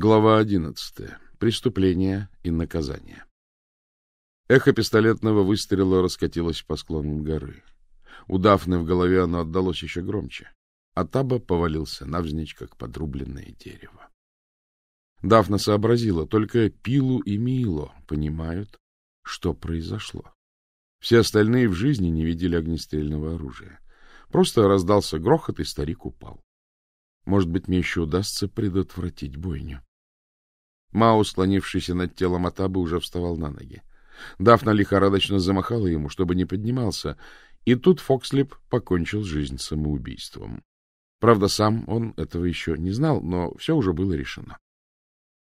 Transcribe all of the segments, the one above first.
Глава одиннадцатая. Преступление и наказание. Эхо пистолетного выстрела раскатилось по склонам горы. У в голове оно отдалось еще громче, а Таба повалился навзничь, как подрубленное дерево. Дафна сообразила, только Пилу и Мило понимают, что произошло. Все остальные в жизни не видели огнестрельного оружия. Просто раздался грохот, и старик упал. Может быть, мне еще удастся предотвратить бойню. Мао, склонившийся над телом Атабы, уже вставал на ноги. Дафна лихорадочно замахала ему, чтобы не поднимался, и тут Фокслип покончил жизнь самоубийством. Правда, сам он этого еще не знал, но все уже было решено.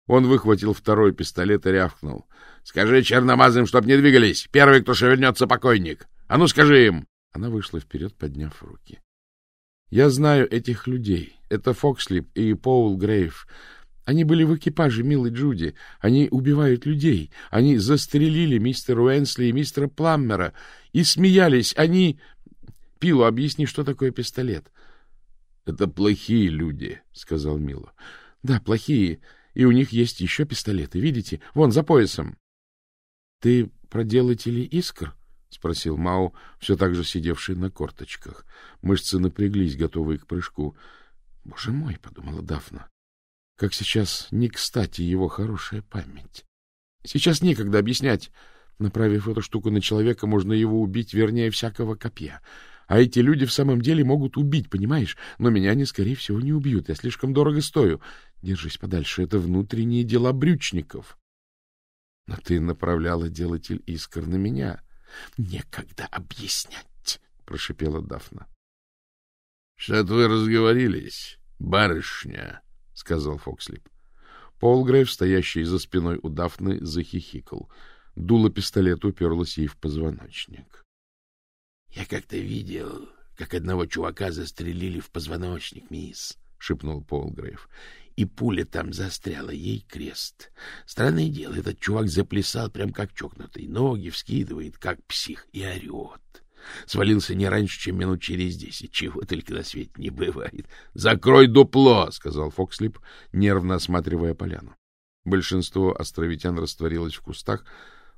Он выхватил второй пистолет и рявкнул. — Скажи черномазым, чтоб не двигались! Первый, кто шевельнется, покойник! А ну, скажи им! Она вышла вперед, подняв руки. — Я знаю этих людей. Это Фокслип и Поул Грейв. Они были в экипаже милой Джуди. Они убивают людей. Они застрелили мистера Уэнсли и мистера Пламмера и смеялись. Они... Пилу, объясни, что такое пистолет. — Это плохие люди, — сказал Мило. — Да, плохие. И у них есть еще пистолеты. Видите? Вон, за поясом. — Ты про делателей искр? — спросил Мао, все так же сидевший на корточках. Мышцы напряглись, готовые к прыжку. — Боже мой, — подумала Дафна. Как сейчас не кстати его хорошая память. Сейчас некогда объяснять. Направив эту штуку на человека, можно его убить вернее всякого копья. А эти люди в самом деле могут убить, понимаешь? Но меня они, скорее всего, не убьют. Я слишком дорого стою. Держись подальше. Это внутренние дела брючников. Но ты направляла делатель искр на меня. Некогда объяснять, — прошипела Дафна. — Что-то вы разговорились, барышня, — сказал Фокслип. Полгрейв, стоящий за спиной у Дафны, захихикал. Дуло пистолета уперлось ей в позвоночник. — Я как-то видел, как одного чувака застрелили в позвоночник, мисс, — шепнул Полгрейв. И пуля там застряла, ей крест. Странное дело, этот чувак заплясал прям как чокнутый, ноги вскидывает, как псих, и орет. Свалился не раньше, чем минут через десять. Чего только на свете не бывает. — Закрой дупло! — сказал Фокслип, нервно осматривая поляну. Большинство островитян растворилось в кустах,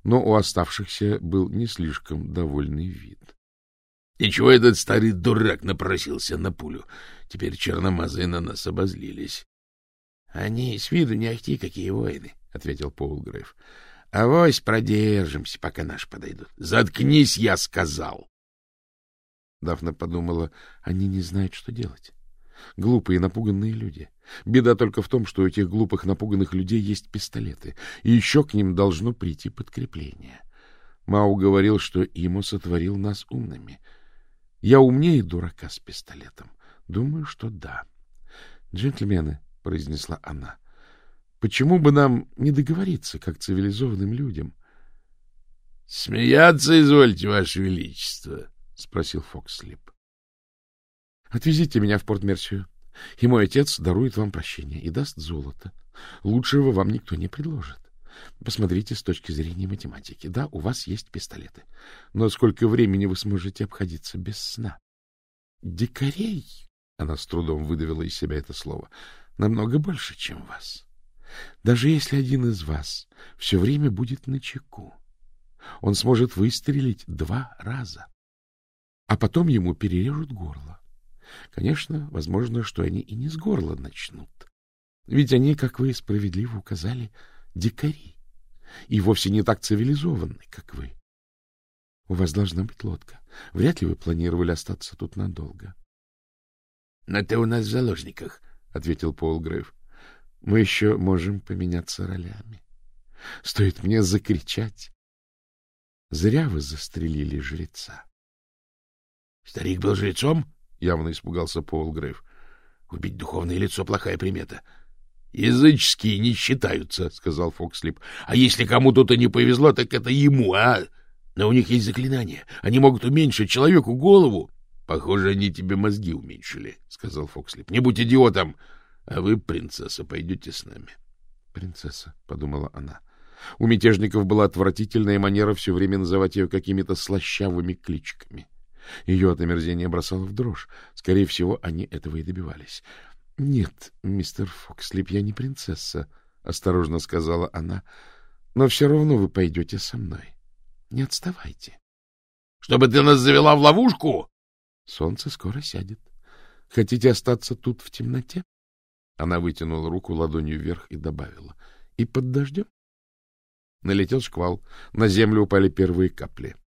но у оставшихся был не слишком довольный вид. — И чего этот старый дурак напросился на пулю? Теперь черномазые на нас обозлились. — Они с виду не ахти, какие воины, — ответил Полгрейв. — Авось продержимся, пока наши подойдут. — Заткнись, я сказал! Дафна подумала, они не знают, что делать. Глупые, напуганные люди. Беда только в том, что у этих глупых, напуганных людей есть пистолеты, и еще к ним должно прийти подкрепление. Мау говорил, что Имо сотворил нас умными. Я умнее дурака с пистолетом. Думаю, что да. Джентльмены, — произнесла она, — почему бы нам не договориться, как цивилизованным людям? — Смеяться извольте, Ваше Величество, — спросил Фокслип. — Отвезите меня в Порт-Мерсию, и мой отец дарует вам прощение и даст золото. Лучшего вам никто не предложит. Посмотрите с точки зрения математики. Да, у вас есть пистолеты. Но сколько времени вы сможете обходиться без сна? Дикарей, она с трудом выдавила из себя это слово, намного больше, чем вас. Даже если один из вас все время будет на чеку, он сможет выстрелить два раза а потом ему перережут горло. Конечно, возможно, что они и не с горла начнут. Ведь они, как вы справедливо указали, дикари, и вовсе не так цивилизованы, как вы. У вас должна быть лодка. Вряд ли вы планировали остаться тут надолго. — Но ты у нас в заложниках, — ответил Пол Грейв. — Мы еще можем поменяться ролями. Стоит мне закричать. Зря вы застрелили жреца. Старик был жрецом? — явно испугался Пол Грейв. — Убить духовное лицо — плохая примета. — Языческие не считаются, — сказал Фокслип. — А если кому-то не повезло, так это ему, а? Но у них есть заклинания. Они могут уменьшить человеку голову. — Похоже, они тебе мозги уменьшили, — сказал Фокслип. — Не будь идиотом. А вы, принцесса, пойдете с нами. — Принцесса, — подумала она. У мятежников была отвратительная манера все время называть ее какими-то слащавыми кличками. — ее от омерзения бросало в дрожь. Скорее всего, они этого и добивались. — Нет, мистер Фокслип, я не принцесса, осторожно сказала она. — Но все равно вы пойдете со мной. Не отставайте. — Чтобы ты нас завела в ловушку? — Солнце скоро сядет. Хотите остаться тут в темноте? Она вытянула руку ладонью вверх и добавила. — И под дождем? Налетел шквал. На землю упали первые капли. —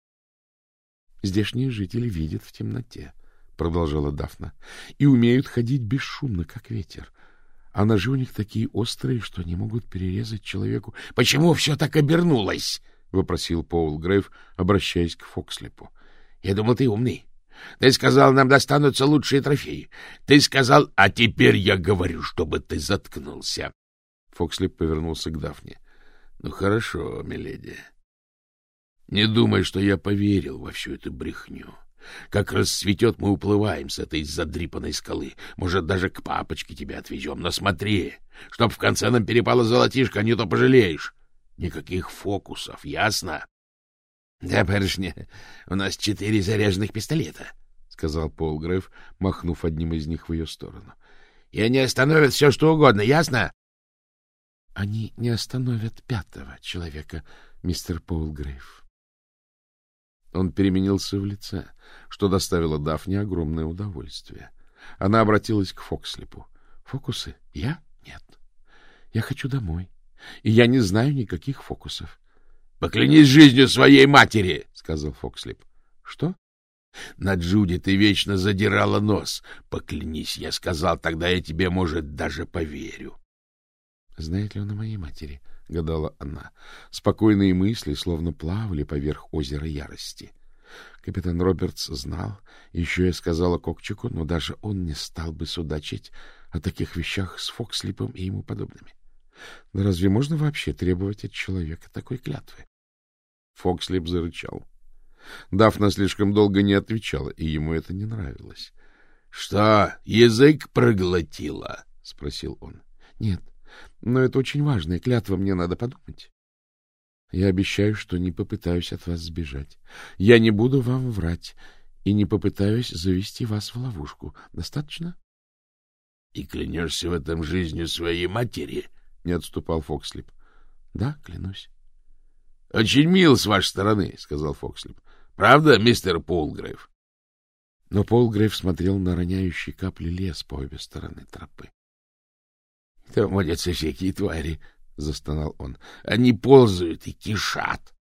Здешние жители видят в темноте, — продолжала Дафна, — и умеют ходить бесшумно, как ветер. А ножи у них такие острые, что они могут перерезать человеку. — Почему все так обернулось? — вопросил Поул Грейв, обращаясь к Фокслипу. — Я думал, ты умный. Ты сказал, нам достанутся лучшие трофеи. Ты сказал, а теперь я говорю, чтобы ты заткнулся. Фокслип повернулся к Дафне. — Ну, хорошо, миледи. Не думай, что я поверил во всю эту брехню. Как расцветет, мы уплываем с этой задрипанной скалы. Может, даже к папочке тебя отвезем. Но смотри, чтоб в конце нам перепало золотишко, а не то пожалеешь. Никаких фокусов, ясно? — Да, барышня, у нас четыре заряженных пистолета, — сказал Пол Греф, махнув одним из них в ее сторону. — И они остановят все, что угодно, ясно? — Они не остановят пятого человека, мистер Пол Грейв. Он переменился в лице, что доставило Дафне огромное удовольствие. Она обратилась к Фокслипу. — Фокусы? Я? Нет. Я хочу домой. И я не знаю никаких фокусов. — Поклянись жизнью своей матери, — сказал Фокслип. — Что? — На Джуди ты вечно задирала нос. Поклянись, я сказал, тогда я тебе, может, даже поверю. — Знает ли он о моей матери? —— гадала она. Спокойные мысли словно плавали поверх озера ярости. Капитан Робертс знал, еще я сказала Кокчику, но даже он не стал бы судачить о таких вещах с Фокслипом и ему подобными. Да разве можно вообще требовать от человека такой клятвы? Фокслип зарычал. Дафна слишком долго не отвечала, и ему это не нравилось. — Что, язык проглотила? — спросил он. — Нет, но это очень важная клятва, мне надо подумать. Я обещаю, что не попытаюсь от вас сбежать. Я не буду вам врать и не попытаюсь завести вас в ловушку. Достаточно? — И клянешься в этом жизнью своей матери? — не отступал Фокслип. — Да, клянусь. — Очень мил с вашей стороны, — сказал Фокслип. — Правда, мистер Полгрейв? Но Полгрейв смотрел на роняющие капли лес по обе стороны тропы. — Там водятся всякие твари, — застонал он. — Они ползают и кишат.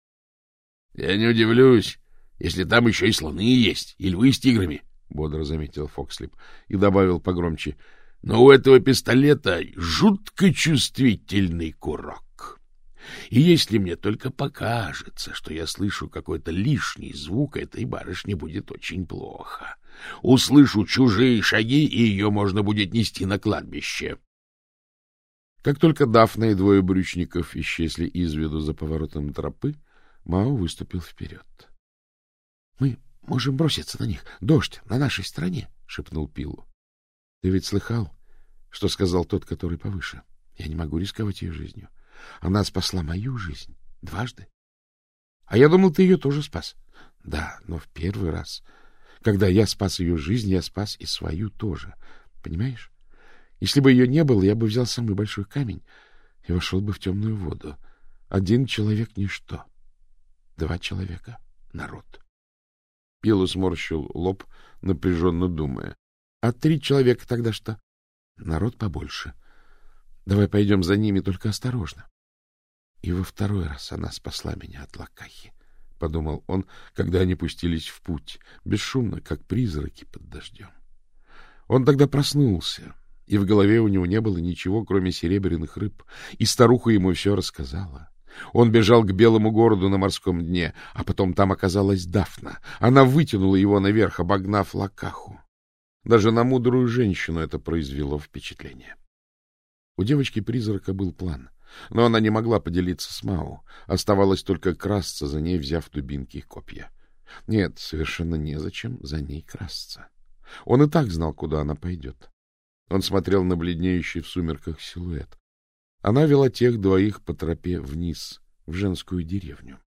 — Я не удивлюсь, если там еще и слоны есть, и львы с тиграми, — бодро заметил Фокслип и добавил погромче. — Но у этого пистолета жутко чувствительный курок. И если мне только покажется, что я слышу какой-то лишний звук, этой барышне будет очень плохо. Услышу чужие шаги, и ее можно будет нести на кладбище. Как только Дафна и двое брючников исчезли из виду за поворотом тропы, Мао выступил вперед. — Мы можем броситься на них. Дождь на нашей стороне, — шепнул Пилу. — Ты ведь слыхал, что сказал тот, который повыше? Я не могу рисковать ее жизнью. Она спасла мою жизнь дважды. А я думал, ты ее тоже спас. Да, но в первый раз, когда я спас ее жизнь, я спас и свою тоже. Понимаешь? Если бы ее не было, я бы взял самый большой камень и вошел бы в темную воду. Один человек — ничто. Два человека — народ. Пилу сморщил лоб, напряженно думая. — А три человека тогда что? — Народ побольше. Давай пойдем за ними, только осторожно. И во второй раз она спасла меня от Лакахи, — подумал он, когда они пустились в путь, бесшумно, как призраки под дождем. Он тогда проснулся, и в голове у него не было ничего, кроме серебряных рыб, и старуха ему все рассказала. Он бежал к белому городу на морском дне, а потом там оказалась Дафна. Она вытянула его наверх, обогнав Лакаху. Даже на мудрую женщину это произвело впечатление. У девочки-призрака был план, но она не могла поделиться с Мау. Оставалось только красться за ней, взяв дубинки и копья. Нет, совершенно незачем за ней красться. Он и так знал, куда она пойдет. Он смотрел на бледнеющий в сумерках силуэт. Она вела тех двоих по тропе вниз, в женскую деревню.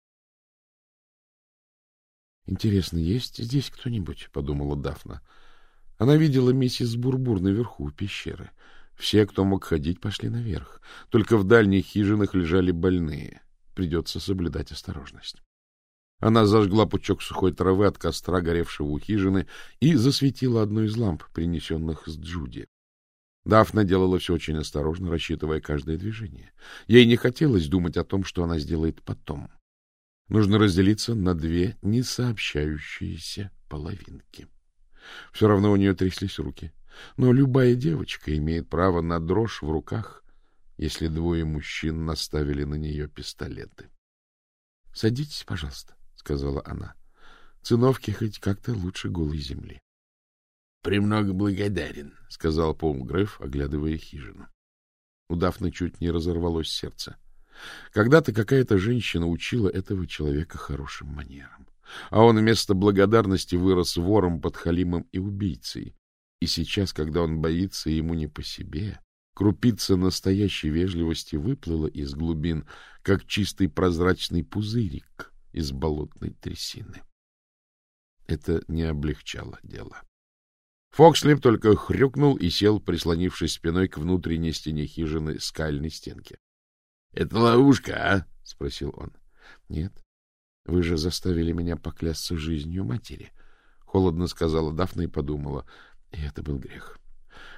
«Интересно, есть здесь кто-нибудь?» — подумала Дафна. Она видела миссис Бурбур наверху у пещеры. Все, кто мог ходить, пошли наверх. Только в дальних хижинах лежали больные. Придется соблюдать осторожность. Она зажгла пучок сухой травы от костра, горевшего у хижины, и засветила одну из ламп, принесенных с Джуди. Дафна делала все очень осторожно, рассчитывая каждое движение. Ей не хотелось думать о том, что она сделает потом. Нужно разделиться на две несообщающиеся половинки. Все равно у нее тряслись руки. Но любая девочка имеет право на дрожь в руках, если двое мужчин наставили на нее пистолеты. — Садитесь, пожалуйста, — сказала она. — Циновки хоть как-то лучше голой земли. — Премного благодарен, — сказал Пол Греф, оглядывая хижину. У Дафны чуть не разорвалось сердце. Когда-то какая-то женщина учила этого человека хорошим манерам. А он вместо благодарности вырос вором, подхалимом и убийцей. И сейчас, когда он боится ему не по себе, крупица настоящей вежливости выплыла из глубин, как чистый прозрачный пузырик из болотной трясины. Это не облегчало дело. Фокслип только хрюкнул и сел, прислонившись спиной к внутренней стене хижины скальной стенки. — Это ловушка, а? — спросил он. — Нет. Вы же заставили меня поклясться жизнью матери. Холодно сказала Дафна и подумала. И это был грех.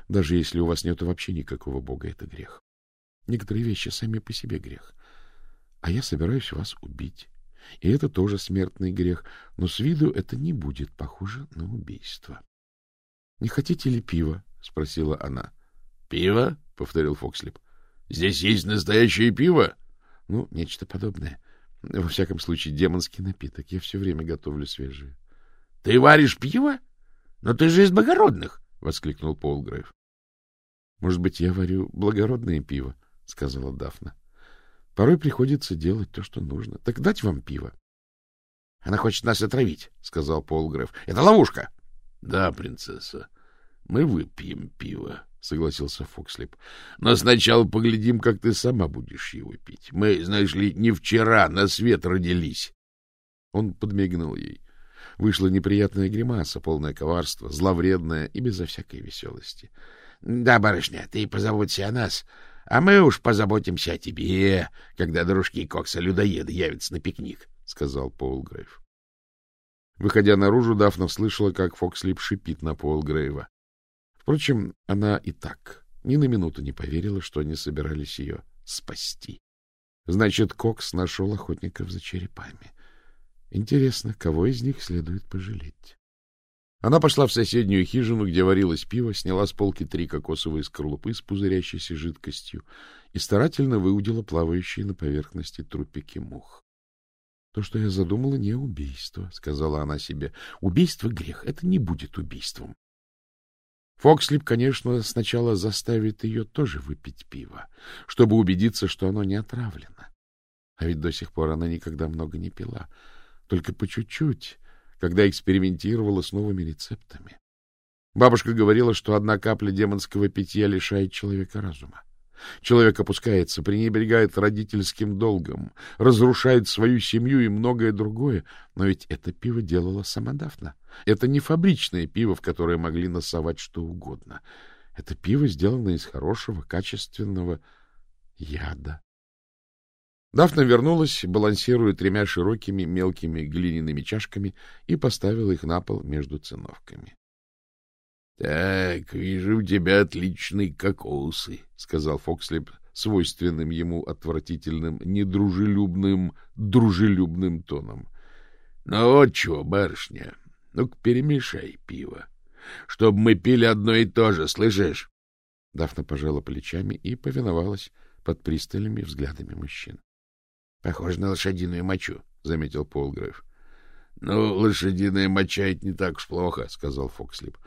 Даже если у вас нет вообще никакого бога, это грех. Некоторые вещи сами по себе грех. А я собираюсь вас убить. И это тоже смертный грех, но с виду это не будет похоже на убийство. — Не хотите ли пива? — спросила она. — Пиво? — повторил Фокслип. — Здесь есть настоящее пиво? — Ну, нечто подобное. Во всяком случае, демонский напиток. Я все время готовлю свежие. — Ты варишь пиво? Но ты же из благородных! — воскликнул Полгрейв. — Может быть, я варю благородное пиво, — сказала Дафна. — Порой приходится делать то, что нужно. Так дать вам пиво. — Она хочет нас отравить, — сказал Полгрейв. — Это ловушка. — Да, принцесса, мы выпьем пиво, — согласился Фокслип. — Но сначала поглядим, как ты сама будешь его пить. Мы, знаешь ли, не вчера на свет родились. Он подмигнул ей. Вышла неприятная гримаса, полное коварство, зловредная и безо всякой веселости. — Да, барышня, ты позаботься о нас, а мы уж позаботимся о тебе, когда дружки Кокса-людоеды явятся на пикник, — сказал Полгрейв. Выходя наружу, Дафна слышала, как Фокслип шипит на Полгрейва. Впрочем, она и так ни на минуту не поверила, что они собирались ее спасти. Значит, Кокс нашел охотников за черепами. Интересно, кого из них следует пожалеть? Она пошла в соседнюю хижину, где варилось пиво, сняла с полки три кокосовые скорлупы с пузырящейся жидкостью и старательно выудила плавающие на поверхности трупики мух. — То, что я задумала, не убийство, — сказала она себе. — Убийство — грех, это не будет убийством. Фокслип, конечно, сначала заставит ее тоже выпить пиво, чтобы убедиться, что оно не отравлено. А ведь до сих пор она никогда много не пила — только по чуть-чуть, когда экспериментировала с новыми рецептами. Бабушка говорила, что одна капля демонского питья лишает человека разума. Человек опускается, пренебрегает родительским долгом, разрушает свою семью и многое другое. Но ведь это пиво делала сама Дафна. Это не фабричное пиво, в которое могли насовать что угодно. Это пиво сделано из хорошего, качественного яда. Дафна вернулась, балансируя тремя широкими мелкими глиняными чашками, и поставила их на пол между циновками. — Так, вижу, у тебя отличные кокосы, — сказал Фокслип свойственным ему отвратительным, недружелюбным, дружелюбным тоном. — Ну вот чего, барышня, ну-ка перемешай пиво, чтобы мы пили одно и то же, слышишь? Дафна пожала плечами и повиновалась под пристальными взглядами мужчин. — Похоже на лошадиную мочу, — заметил Полгрейв. — Ну, лошадиная моча — это не так уж плохо, — сказал Фокслип.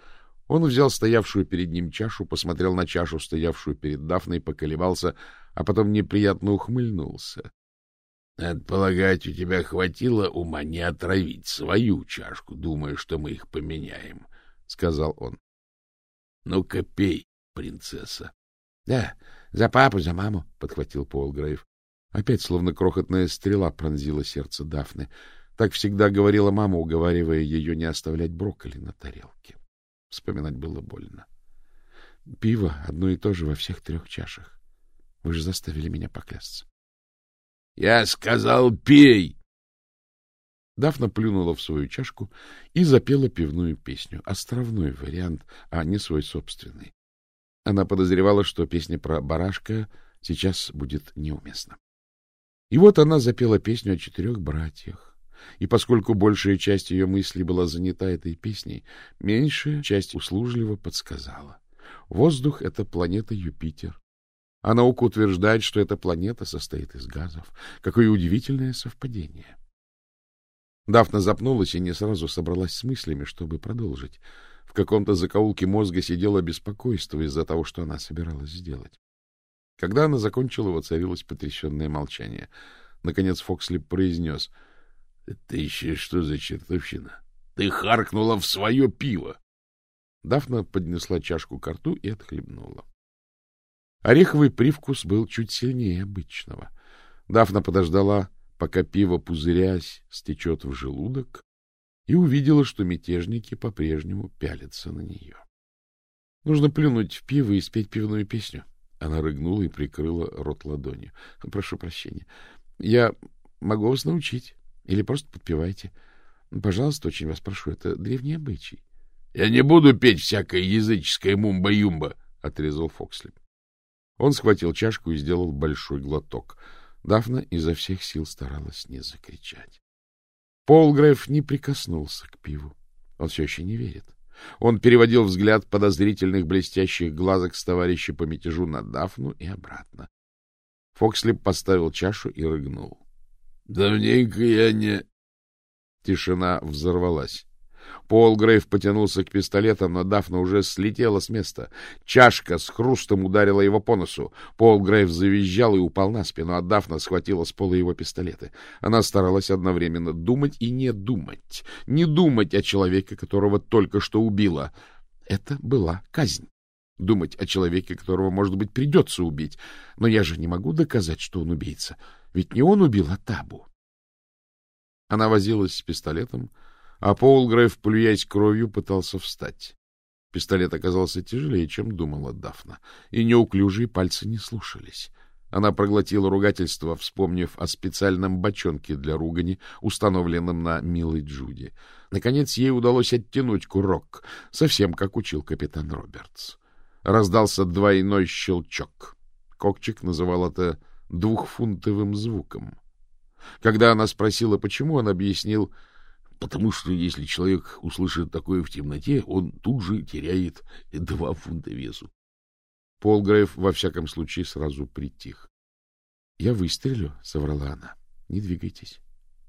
Он взял стоявшую перед ним чашу, посмотрел на чашу, стоявшую перед Дафной, поколебался, а потом неприятно ухмыльнулся. — Надо полагать, у тебя хватило ума не отравить свою чашку, думая, что мы их поменяем, — сказал он. — Ну-ка пей, принцесса. — Да, за папу, за маму, — подхватил Полгрейв. Опять словно крохотная стрела пронзила сердце Дафны. Так всегда говорила мама, уговаривая ее не оставлять брокколи на тарелке. Вспоминать было больно. Пиво одно и то же во всех трех чашах. Вы же заставили меня поклясться. — Я сказал, пей! Дафна плюнула в свою чашку и запела пивную песню. Островной вариант, а не свой собственный. Она подозревала, что песня про барашка сейчас будет неуместна. И вот она запела песню о четырех братьях. И поскольку большая часть ее мыслей была занята этой песней, меньшая часть услужливо подсказала. Воздух — это планета Юпитер. А наука утверждает, что эта планета состоит из газов. Какое удивительное совпадение. Дафна запнулась и не сразу собралась с мыслями, чтобы продолжить. В каком-то закоулке мозга сидело беспокойство из-за того, что она собиралась сделать. Когда она закончила, воцарилось потрясенное молчание. Наконец Фоксли произнес. — Это еще что за чертовщина? Ты харкнула в свое пиво! Дафна поднесла чашку к рту и отхлебнула. Ореховый привкус был чуть сильнее обычного. Дафна подождала, пока пиво, пузырясь, стечет в желудок, и увидела, что мятежники по-прежнему пялятся на нее. Нужно плюнуть в пиво и спеть пивную песню. Она рыгнула и прикрыла рот ладонью. — Прошу прощения. Я могу вас научить. Или просто подпевайте. Пожалуйста, очень вас прошу. Это древний обычай. — Я не буду петь всякое языческое мумба-юмба, — отрезал Фоксли. Он схватил чашку и сделал большой глоток. Дафна изо всех сил старалась не закричать. Полгреф не прикоснулся к пиву. Он все еще не верит. Он переводил взгляд подозрительных блестящих глазок с товарища по мятежу на Дафну и обратно. Фокслип поставил чашу и рыгнул. — Давненько я не... Тишина взорвалась. Пол Грейв потянулся к пистолетам, но Дафна уже слетела с места. Чашка с хрустом ударила его по носу. Пол Грейв завизжал и упал на спину, а Дафна схватила с пола его пистолеты. Она старалась одновременно думать и не думать. Не думать о человеке, которого только что убила. Это была казнь. Думать о человеке, которого, может быть, придется убить. Но я же не могу доказать, что он убийца. Ведь не он убил, а Табу. Она возилась с пистолетом, а Полгрейв, плюясь кровью, пытался встать. Пистолет оказался тяжелее, чем думала Дафна, и неуклюжие пальцы не слушались. Она проглотила ругательство, вспомнив о специальном бочонке для ругани, установленном на милой Джуди. Наконец ей удалось оттянуть курок, совсем как учил капитан Робертс. Раздался двойной щелчок. Кокчик называл это двухфунтовым звуком. Когда она спросила, почему, он объяснил — Потому что если человек услышит такое в темноте, он тут же теряет два фунта весу. Полгрейв, во всяком случае, сразу притих. — Я выстрелю, — соврала она. — Не двигайтесь.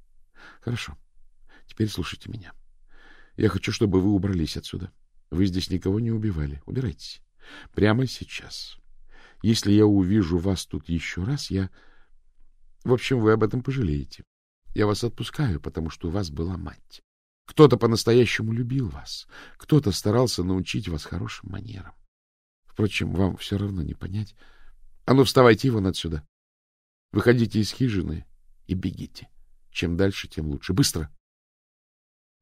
— Хорошо. Теперь слушайте меня. Я хочу, чтобы вы убрались отсюда. Вы здесь никого не убивали. Убирайтесь. Прямо сейчас. Если я увижу вас тут еще раз, я... В общем, вы об этом пожалеете. Я вас отпускаю, потому что у вас была мать. Кто-то по-настоящему любил вас, кто-то старался научить вас хорошим манерам. Впрочем, вам все равно не понять. А ну, вставайте вон отсюда. Выходите из хижины и бегите. Чем дальше, тем лучше. Быстро!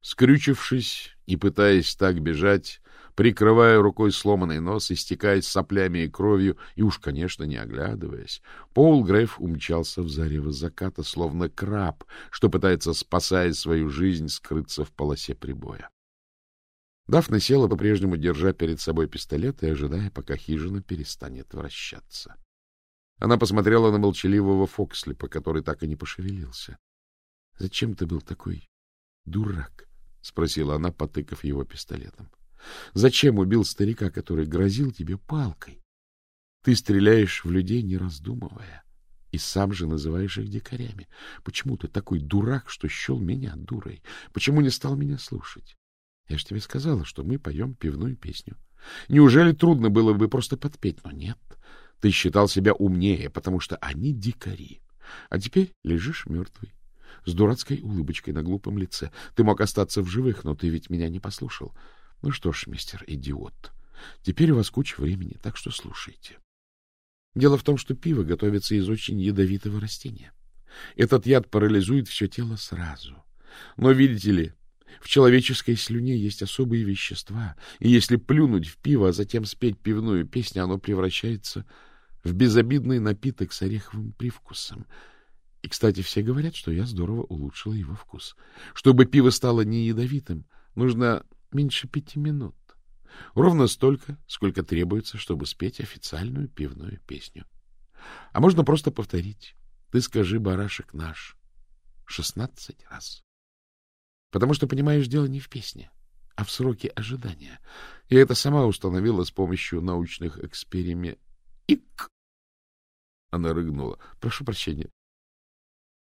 Скрючившись и пытаясь так бежать, прикрывая рукой сломанный нос, истекаясь соплями и кровью, и уж, конечно, не оглядываясь, Пол Грейф умчался в зарево заката, словно краб, что пытается, спасая свою жизнь, скрыться в полосе прибоя. Дафна села, по-прежнему держа перед собой пистолет и ожидая, пока хижина перестанет вращаться. Она посмотрела на молчаливого Фокслипа, который так и не пошевелился. — Зачем ты был такой дурак? — спросила она, потыкав его пистолетом. Зачем убил старика, который грозил тебе палкой? Ты стреляешь в людей, не раздумывая, и сам же называешь их дикарями. Почему ты такой дурак, что счел меня дурой? Почему не стал меня слушать? Я же тебе сказала, что мы поем пивную песню. Неужели трудно было бы просто подпеть? Но нет, ты считал себя умнее, потому что они дикари. А теперь лежишь мертвый, с дурацкой улыбочкой на глупом лице. Ты мог остаться в живых, но ты ведь меня не послушал. Ну что ж, мистер идиот, теперь у вас куча времени, так что слушайте. Дело в том, что пиво готовится из очень ядовитого растения. Этот яд парализует все тело сразу. Но, видите ли, В человеческой слюне есть особые вещества, и если плюнуть в пиво, а затем спеть пивную песню, оно превращается в безобидный напиток с ореховым привкусом. И, кстати, все говорят, что я здорово улучшила его вкус. Чтобы пиво стало не ядовитым, нужно меньше пяти минут. Ровно столько, сколько требуется, чтобы спеть официальную пивную песню. А можно просто повторить. Ты скажи, барашек наш, шестнадцать раз. Потому что, понимаешь, дело не в песне, а в сроке ожидания. Я это сама установила с помощью научных экспериментов. Она рыгнула. Прошу прощения.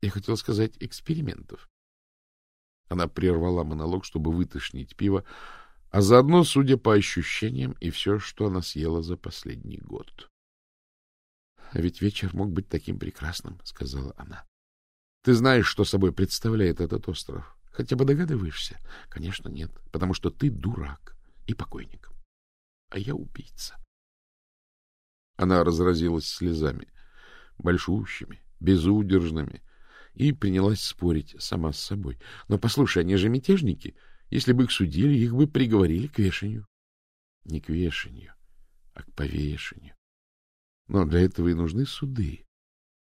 Я хотел сказать экспериментов. Она прервала монолог, чтобы вытошнить пиво, а заодно, судя по ощущениям, и все, что она съела за последний год. — А ведь вечер мог быть таким прекрасным, — сказала она. — Ты знаешь, что собой представляет этот остров? Хотя бы догадываешься? Конечно, нет, потому что ты дурак и покойник, а я убийца. Она разразилась слезами, большущими, безудержными, и принялась спорить сама с собой. Но послушай, они же мятежники. Если бы их судили, их бы приговорили к вешанию. Не к вешанию, а к повешению. Но для этого и нужны суды,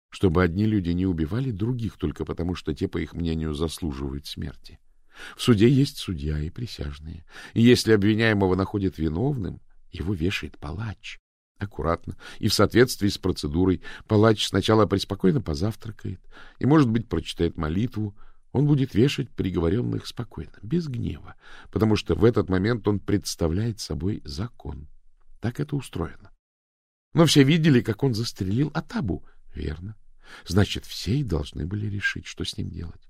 чтобы одни люди не убивали других только потому, что те, по их мнению, заслуживают смерти. В суде есть судья и присяжные. И если обвиняемого находят виновным, его вешает палач. Аккуратно и в соответствии с процедурой палач сначала преспокойно позавтракает и, может быть, прочитает молитву. Он будет вешать приговоренных спокойно, без гнева, потому что в этот момент он представляет собой закон. Так это устроено. Но все видели, как он застрелил Атабу. Верно. Значит, все и должны были решить, что с ним делать.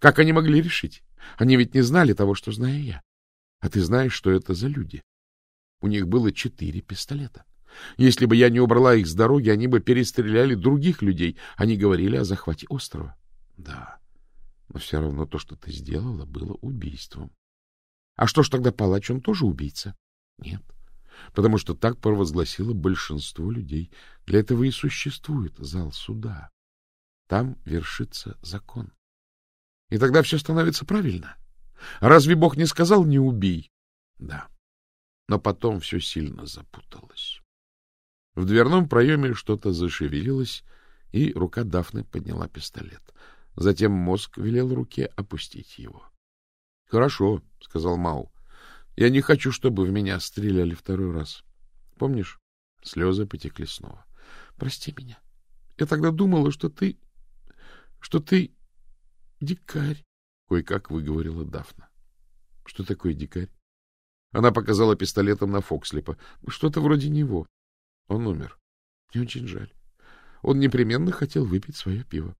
Как они могли решить? Они ведь не знали того, что знаю я. А ты знаешь, что это за люди? У них было четыре пистолета. Если бы я не убрала их с дороги, они бы перестреляли других людей. Они говорили о захвате острова. Да, но все равно то, что ты сделала, было убийством. А что ж тогда палач, он тоже убийца? Нет, потому что так провозгласило большинство людей. Для этого и существует зал суда. Там вершится закон. И тогда все становится правильно. Разве Бог не сказал «не убей»? Да. Но потом все сильно запуталось. В дверном проеме что-то зашевелилось, и рука Дафны подняла пистолет. Затем мозг велел руке опустить его. — Хорошо, — сказал Мау. — Я не хочу, чтобы в меня стреляли второй раз. Помнишь? Слезы потекли снова. — Прости меня. Я тогда думала, что ты... что ты... дикарь. Кое-как выговорила Дафна. — Что такое дикарь? Она показала пистолетом на Фокслипа. Что-то вроде него. Он умер. Мне очень жаль. Он непременно хотел выпить свое пиво.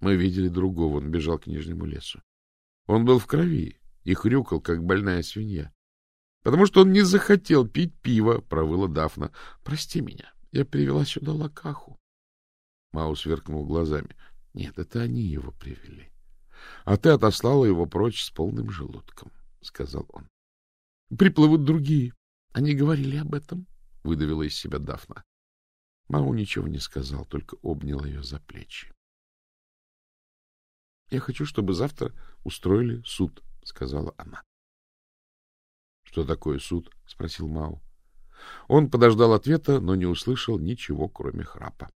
Мы видели другого, он бежал к нижнему лесу. Он был в крови и хрюкал, как больная свинья. Потому что он не захотел пить пиво, провыла Дафна. Прости меня, я привела сюда лакаху. Маус сверкнул глазами. Нет, это они его привели. А ты отослала его прочь с полным желудком, — сказал он. Приплывут другие. Они говорили об этом выдавила из себя Дафна. Мау ничего не сказал, только обнял ее за плечи. — Я хочу, чтобы завтра устроили суд, — сказала она. — Что такое суд? — спросил Мау. Он подождал ответа, но не услышал ничего, кроме храпа.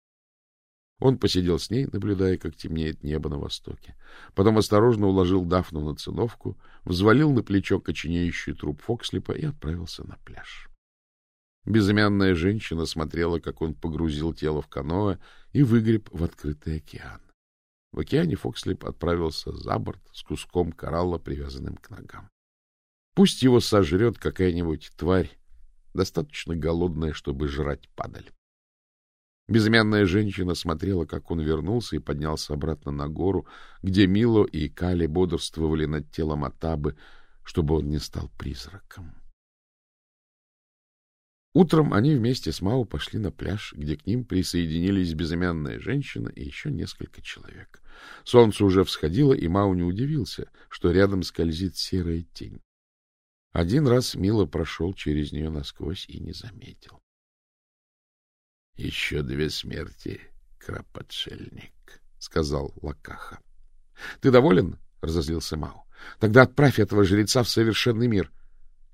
Он посидел с ней, наблюдая, как темнеет небо на востоке. Потом осторожно уложил Дафну на циновку, взвалил на плечо коченеющий труп Фокслипа и отправился на пляж. Безымянная женщина смотрела, как он погрузил тело в каноэ и выгреб в открытый океан. В океане Фокслип отправился за борт с куском коралла, привязанным к ногам. Пусть его сожрет какая-нибудь тварь, достаточно голодная, чтобы жрать падаль. Безымянная женщина смотрела, как он вернулся и поднялся обратно на гору, где Мило и Кали бодрствовали над телом Атабы, чтобы он не стал призраком. Утром они вместе с Мау пошли на пляж, где к ним присоединились безымянная женщина и еще несколько человек. Солнце уже всходило, и Мау не удивился, что рядом скользит серая тень. Один раз Мила прошел через нее насквозь и не заметил. — Еще две смерти, крапотшельник, — сказал Лакаха. — Ты доволен? — разозлился Мау. — Тогда отправь этого жреца в совершенный мир. —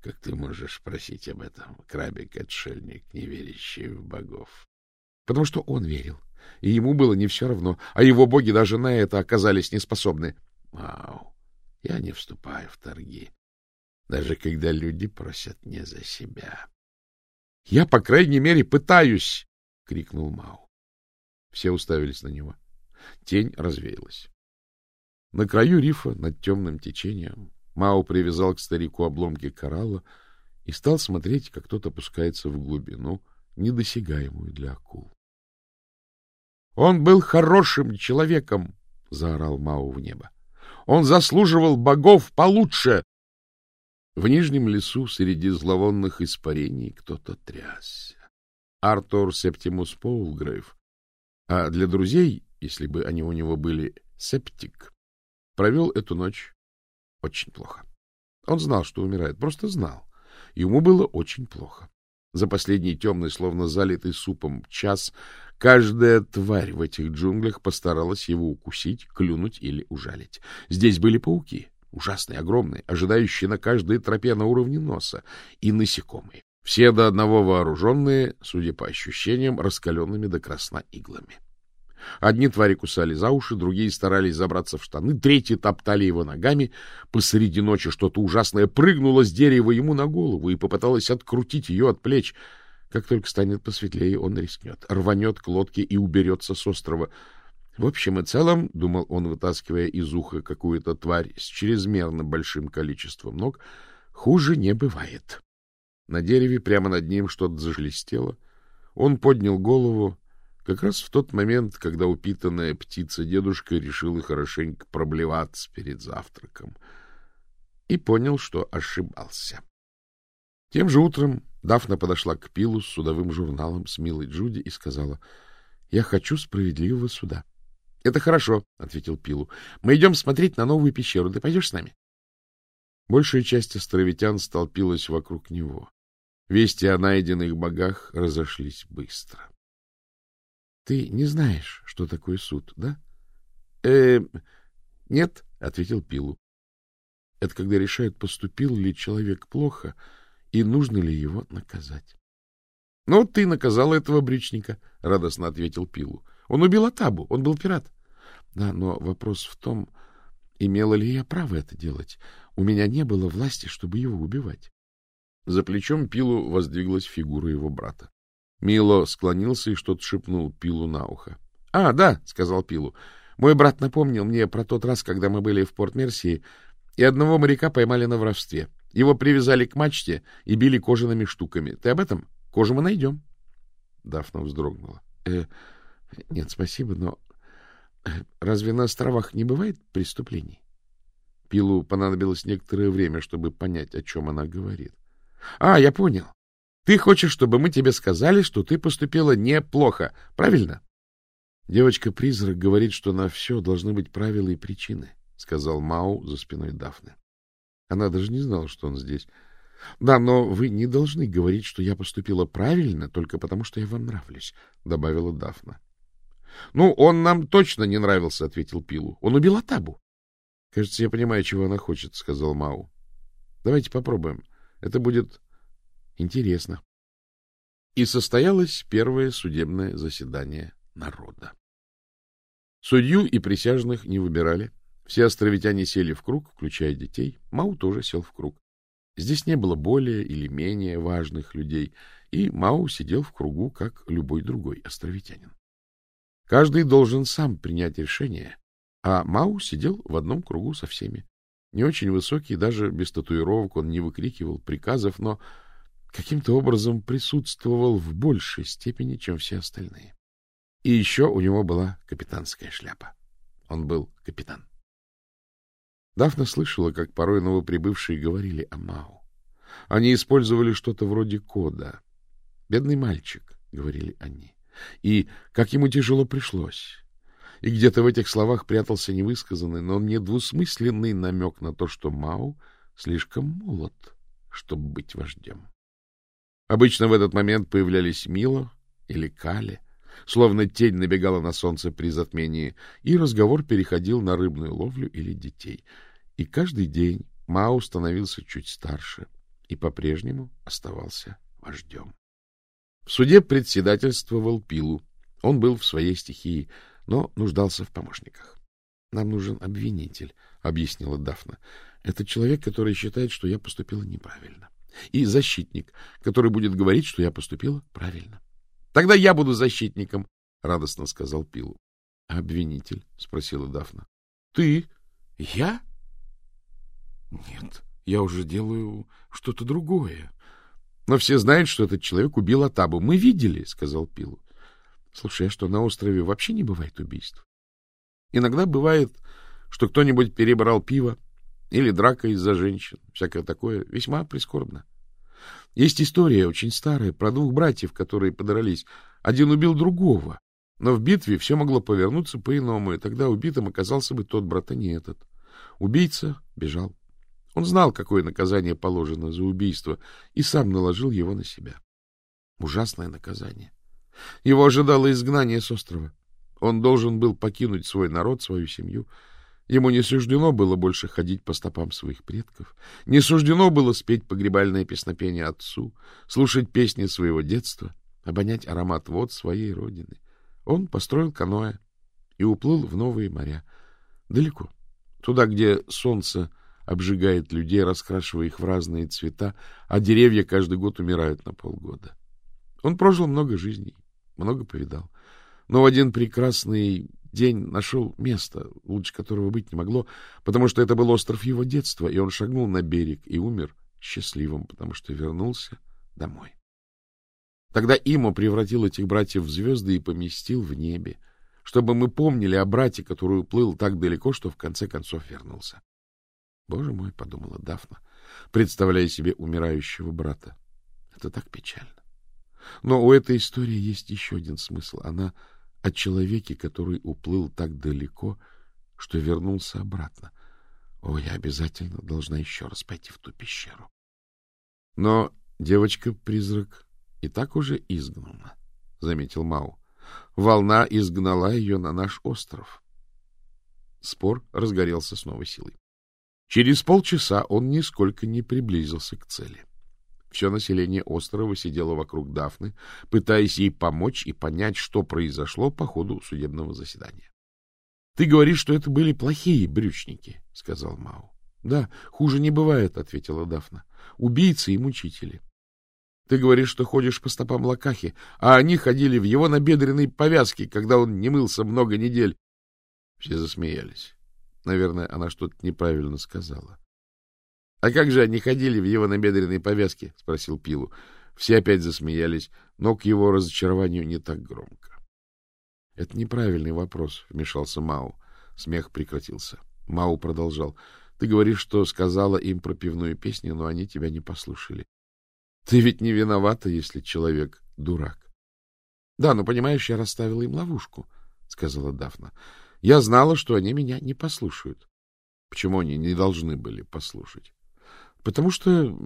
Как ты можешь просить об этом, крабик-отшельник, не верящий в богов? — Потому что он верил, и ему было не все равно, а его боги даже на это оказались неспособны. — Мау, я не вступаю в торги, даже когда люди просят не за себя. — Я, по крайней мере, пытаюсь! — крикнул Мау. Все уставились на него. Тень развеялась. На краю рифа, над темным течением, Мао привязал к старику обломки коралла и стал смотреть, как тот опускается в глубину, недосягаемую для акул. — Он был хорошим человеком! — заорал Мао в небо. — Он заслуживал богов получше! В нижнем лесу среди зловонных испарений кто-то трясся. Артур Септимус Поулгрейв, а для друзей, если бы они у него были, Септик, провел эту ночь очень плохо. Он знал, что умирает, просто знал. Ему было очень плохо. За последний темный, словно залитый супом, час каждая тварь в этих джунглях постаралась его укусить, клюнуть или ужалить. Здесь были пауки, ужасные, огромные, ожидающие на каждой тропе на уровне носа, и насекомые. Все до одного вооруженные, судя по ощущениям, раскаленными до красна иглами. Одни твари кусали за уши, другие старались забраться в штаны, третьи топтали его ногами. Посреди ночи что-то ужасное прыгнуло с дерева ему на голову и попыталось открутить ее от плеч. Как только станет посветлее, он рискнет, рванет к лодке и уберется с острова. В общем и целом, — думал он, вытаскивая из уха какую-то тварь с чрезмерно большим количеством ног, — хуже не бывает. На дереве прямо над ним что-то зашелестело. Он поднял голову как раз в тот момент, когда упитанная птица дедушка решила хорошенько проблеваться перед завтраком и понял, что ошибался. Тем же утром Дафна подошла к Пилу с судовым журналом с милой Джуди и сказала, — Я хочу справедливого суда. — Это хорошо, — ответил Пилу. — Мы идем смотреть на новую пещеру. Ты пойдешь с нами? Большая часть островитян столпилась вокруг него. Вести о найденных богах разошлись быстро. — Ты не знаешь, что такое суд, да? Э, — Нет, — ответил Пилу. — Это когда решают, поступил ли человек плохо и нужно ли его наказать. — Ну, ты наказал этого брючника, — радостно ответил Пилу. — Он убил Атабу, он был пират. — Да, но вопрос в том, имела ли я право это делать. У меня не было власти, чтобы его убивать. За плечом Пилу воздвиглась фигура его брата. Мило склонился и что-то шепнул Пилу на ухо. — А, да, — сказал Пилу. — Мой брат напомнил мне про тот раз, когда мы были в Порт-Мерсии, и одного моряка поймали на воровстве. Его привязали к мачте и били кожаными штуками. Ты об этом? Кожу мы найдем. Дафна вздрогнула. Э, — Нет, спасибо, но э, разве на островах не бывает преступлений? Пилу понадобилось некоторое время, чтобы понять, о чем она говорит. — А, я понял. Ты хочешь, чтобы мы тебе сказали, что ты поступила неплохо, правильно? Девочка-призрак говорит, что на все должны быть правила и причины, сказал Мау за спиной Дафны. Она даже не знала, что он здесь. Да, но вы не должны говорить, что я поступила правильно только потому, что я вам нравлюсь, добавила Дафна. Ну, он нам точно не нравился, ответил Пилу. Он убил Атабу. Кажется, я понимаю, чего она хочет, сказал Мау. Давайте попробуем. Это будет Интересно. И состоялось первое судебное заседание народа. Судью и присяжных не выбирали. Все островитяне сели в круг, включая детей. Мау тоже сел в круг. Здесь не было более или менее важных людей, и Мау сидел в кругу, как любой другой островитянин. Каждый должен сам принять решение, а Мау сидел в одном кругу со всеми. Не очень высокий, даже без татуировок он не выкрикивал приказов, но каким-то образом присутствовал в большей степени, чем все остальные. И еще у него была капитанская шляпа. Он был капитан. Дафна слышала, как порой новоприбывшие говорили о Мау. Они использовали что-то вроде кода. «Бедный мальчик», — говорили они, — «и как ему тяжело пришлось». И где-то в этих словах прятался невысказанный, но недвусмысленный намек на то, что Мау слишком молод, чтобы быть вождем. Обычно в этот момент появлялись Мило или Кали, словно тень набегала на солнце при затмении, и разговор переходил на рыбную ловлю или детей. И каждый день Мау становился чуть старше и по-прежнему оставался вождем. В суде председательствовал Пилу. Он был в своей стихии, но нуждался в помощниках. — Нам нужен обвинитель, — объяснила Дафна. — Это человек, который считает, что я поступила неправильно. И защитник, который будет говорить, что я поступила правильно. — Тогда я буду защитником, — радостно сказал Пилу. — Обвинитель? — спросила Дафна. — Ты? Я? — Нет, я уже делаю что-то другое. — Но все знают, что этот человек убил Атабу. Мы видели, — сказал Пилу. — Слушай, а что, на острове вообще не бывает убийств? Иногда бывает, что кто-нибудь перебрал пиво или драка из-за женщин. Всякое такое весьма прискорбно. Есть история очень старая про двух братьев, которые подрались. Один убил другого, но в битве все могло повернуться по-иному, и тогда убитым оказался бы тот брат, а не этот. Убийца бежал. Он знал, какое наказание положено за убийство, и сам наложил его на себя. Ужасное наказание. Его ожидало изгнание с острова. Он должен был покинуть свой народ, свою семью. Ему не суждено было больше ходить по стопам своих предков. Не суждено было спеть погребальное песнопение отцу, слушать песни своего детства, обонять аромат вод своей родины. Он построил каноэ и уплыл в новые моря. Далеко. Туда, где солнце обжигает людей, раскрашивая их в разные цвета, а деревья каждый год умирают на полгода. Он прожил много жизней, много повидал но в один прекрасный день нашел место, лучше которого быть не могло, потому что это был остров его детства, и он шагнул на берег и умер счастливым, потому что вернулся домой. Тогда Имо превратил этих братьев в звезды и поместил в небе, чтобы мы помнили о брате, который уплыл так далеко, что в конце концов вернулся. Боже мой, — подумала Дафна, представляя себе умирающего брата. Это так печально. Но у этой истории есть еще один смысл. Она о человеке, который уплыл так далеко, что вернулся обратно. О, я обязательно должна еще раз пойти в ту пещеру. Но девочка-призрак и так уже изгнана, — заметил Мау. Волна изгнала ее на наш остров. Спор разгорелся с новой силой. Через полчаса он нисколько не приблизился к цели. Все население острова сидело вокруг Дафны, пытаясь ей помочь и понять, что произошло по ходу судебного заседания. — Ты говоришь, что это были плохие брючники, — сказал Мау. — Да, хуже не бывает, — ответила Дафна. — Убийцы и мучители. Ты говоришь, что ходишь по стопам Лакахи, а они ходили в его набедренной повязке, когда он не мылся много недель. Все засмеялись. Наверное, она что-то неправильно сказала. — А как же они ходили в его набедренной повязке? — спросил Пилу. Все опять засмеялись, но к его разочарованию не так громко. — Это неправильный вопрос, — вмешался Мау. Смех прекратился. Мау продолжал. — Ты говоришь, что сказала им про пивную песню, но они тебя не послушали. Ты ведь не виновата, если человек дурак. — Да, но, понимаешь, я расставила им ловушку, — сказала Дафна. — Я знала, что они меня не послушают. Почему они не должны были послушать? — Потому что...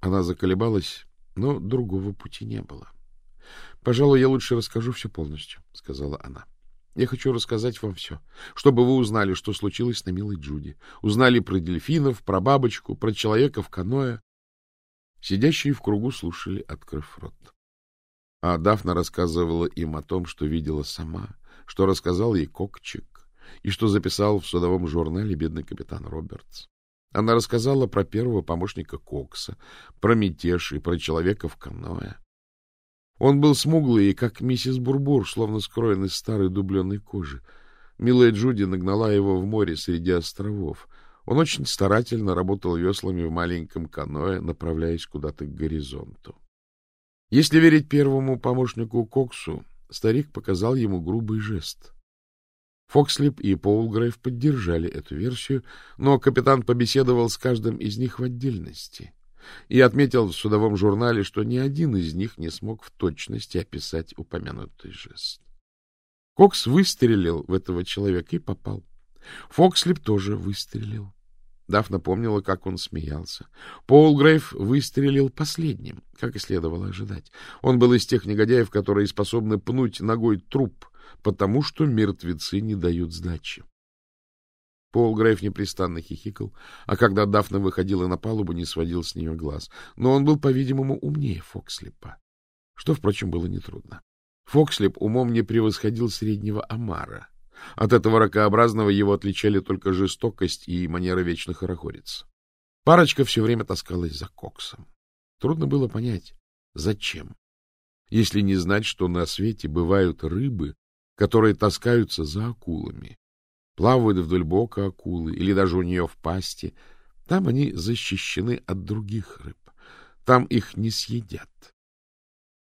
Она заколебалась, но другого пути не было. — Пожалуй, я лучше расскажу все полностью, — сказала она. — Я хочу рассказать вам все, чтобы вы узнали, что случилось на милой Джуди. Узнали про дельфинов, про бабочку, про человека в каноэ. Сидящие в кругу слушали, открыв рот. А Дафна рассказывала им о том, что видела сама, что рассказал ей Кокчик и что записал в судовом журнале бедный капитан Робертс. Она рассказала про первого помощника Кокса, про мятеж и про человека в каноэ. Он был смуглый и, как миссис Бурбур, словно скроен из старой дубленной кожи. Милая Джуди нагнала его в море среди островов. Он очень старательно работал веслами в маленьком каноэ, направляясь куда-то к горизонту. Если верить первому помощнику Коксу, старик показал ему грубый жест. Фокслип и Поулгрейв поддержали эту версию, но капитан побеседовал с каждым из них в отдельности и отметил в судовом журнале, что ни один из них не смог в точности описать упомянутый жест. Кокс выстрелил в этого человека и попал. Фокслип тоже выстрелил. Дафна помнила, как он смеялся. Поулгрейв выстрелил последним, как и следовало ожидать. Он был из тех негодяев, которые способны пнуть ногой труп — потому что мертвецы не дают сдачи. Пол Грейв непрестанно хихикал, а когда Дафна выходила на палубу, не сводил с нее глаз. Но он был, по-видимому, умнее Фокслипа, что, впрочем, было нетрудно. Фокслип умом не превосходил среднего омара. От этого ракообразного его отличали только жестокость и манера вечно хорохориться. Парочка все время таскалась за коксом. Трудно было понять, зачем, если не знать, что на свете бывают рыбы, которые таскаются за акулами, плавают вдоль бока акулы или даже у нее в пасти. Там они защищены от других рыб. Там их не съедят.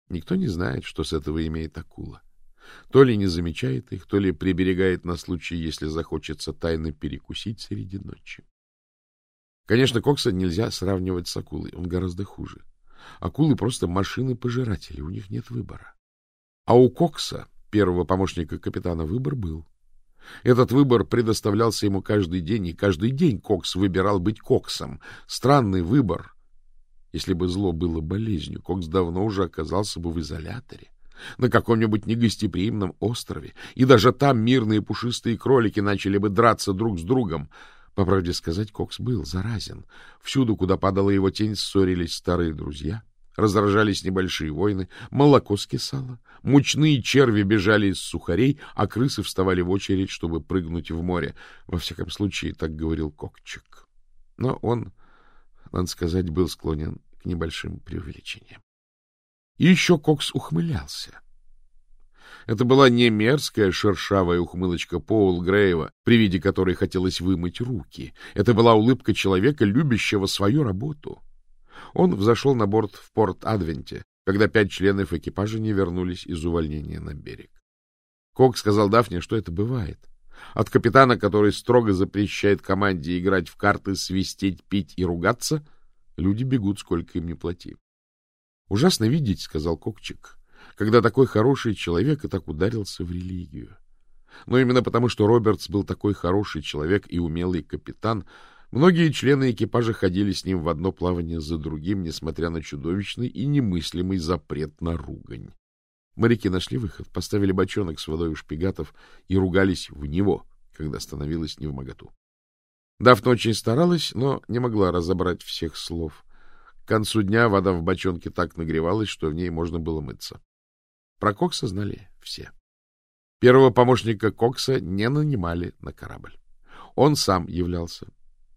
Никто не знает, что с этого имеет акула. То ли не замечает их, то ли приберегает на случай, если захочется тайно перекусить среди ночи. Конечно, Кокса нельзя сравнивать с акулой, он гораздо хуже. Акулы просто машины-пожиратели, у них нет выбора. А у Кокса, первого помощника капитана, выбор был. Этот выбор предоставлялся ему каждый день, и каждый день Кокс выбирал быть Коксом. Странный выбор. Если бы зло было болезнью, Кокс давно уже оказался бы в изоляторе, на каком-нибудь негостеприимном острове, и даже там мирные пушистые кролики начали бы драться друг с другом. По правде сказать, Кокс был заразен. Всюду, куда падала его тень, ссорились старые друзья — разражались небольшие войны, молоко скисало, мучные черви бежали из сухарей, а крысы вставали в очередь, чтобы прыгнуть в море. Во всяком случае, так говорил Кокчик. Но он, надо сказать, был склонен к небольшим преувеличениям. И еще Кокс ухмылялся. Это была не мерзкая шершавая ухмылочка Поул Грейва, при виде которой хотелось вымыть руки. Это была улыбка человека, любящего свою работу — он взошел на борт в Порт-Адвенте, когда пять членов экипажа не вернулись из увольнения на берег. Кок сказал Дафне, что это бывает. От капитана, который строго запрещает команде играть в карты, свистеть, пить и ругаться, люди бегут, сколько им не плати. — Ужасно видеть, — сказал Кокчик, — когда такой хороший человек и так ударился в религию. Но именно потому, что Робертс был такой хороший человек и умелый капитан, Многие члены экипажа ходили с ним в одно плавание за другим, несмотря на чудовищный и немыслимый запрет на ругань. Моряки нашли выход, поставили бочонок с водой у шпигатов и ругались в него, когда становилось невмоготу. Дафна очень старалась, но не могла разобрать всех слов. Концу дня вода в бочонке так нагревалась, что в ней можно было мыться. Про Кокса знали все. Первого помощника Кокса не нанимали на корабль. Он сам являлся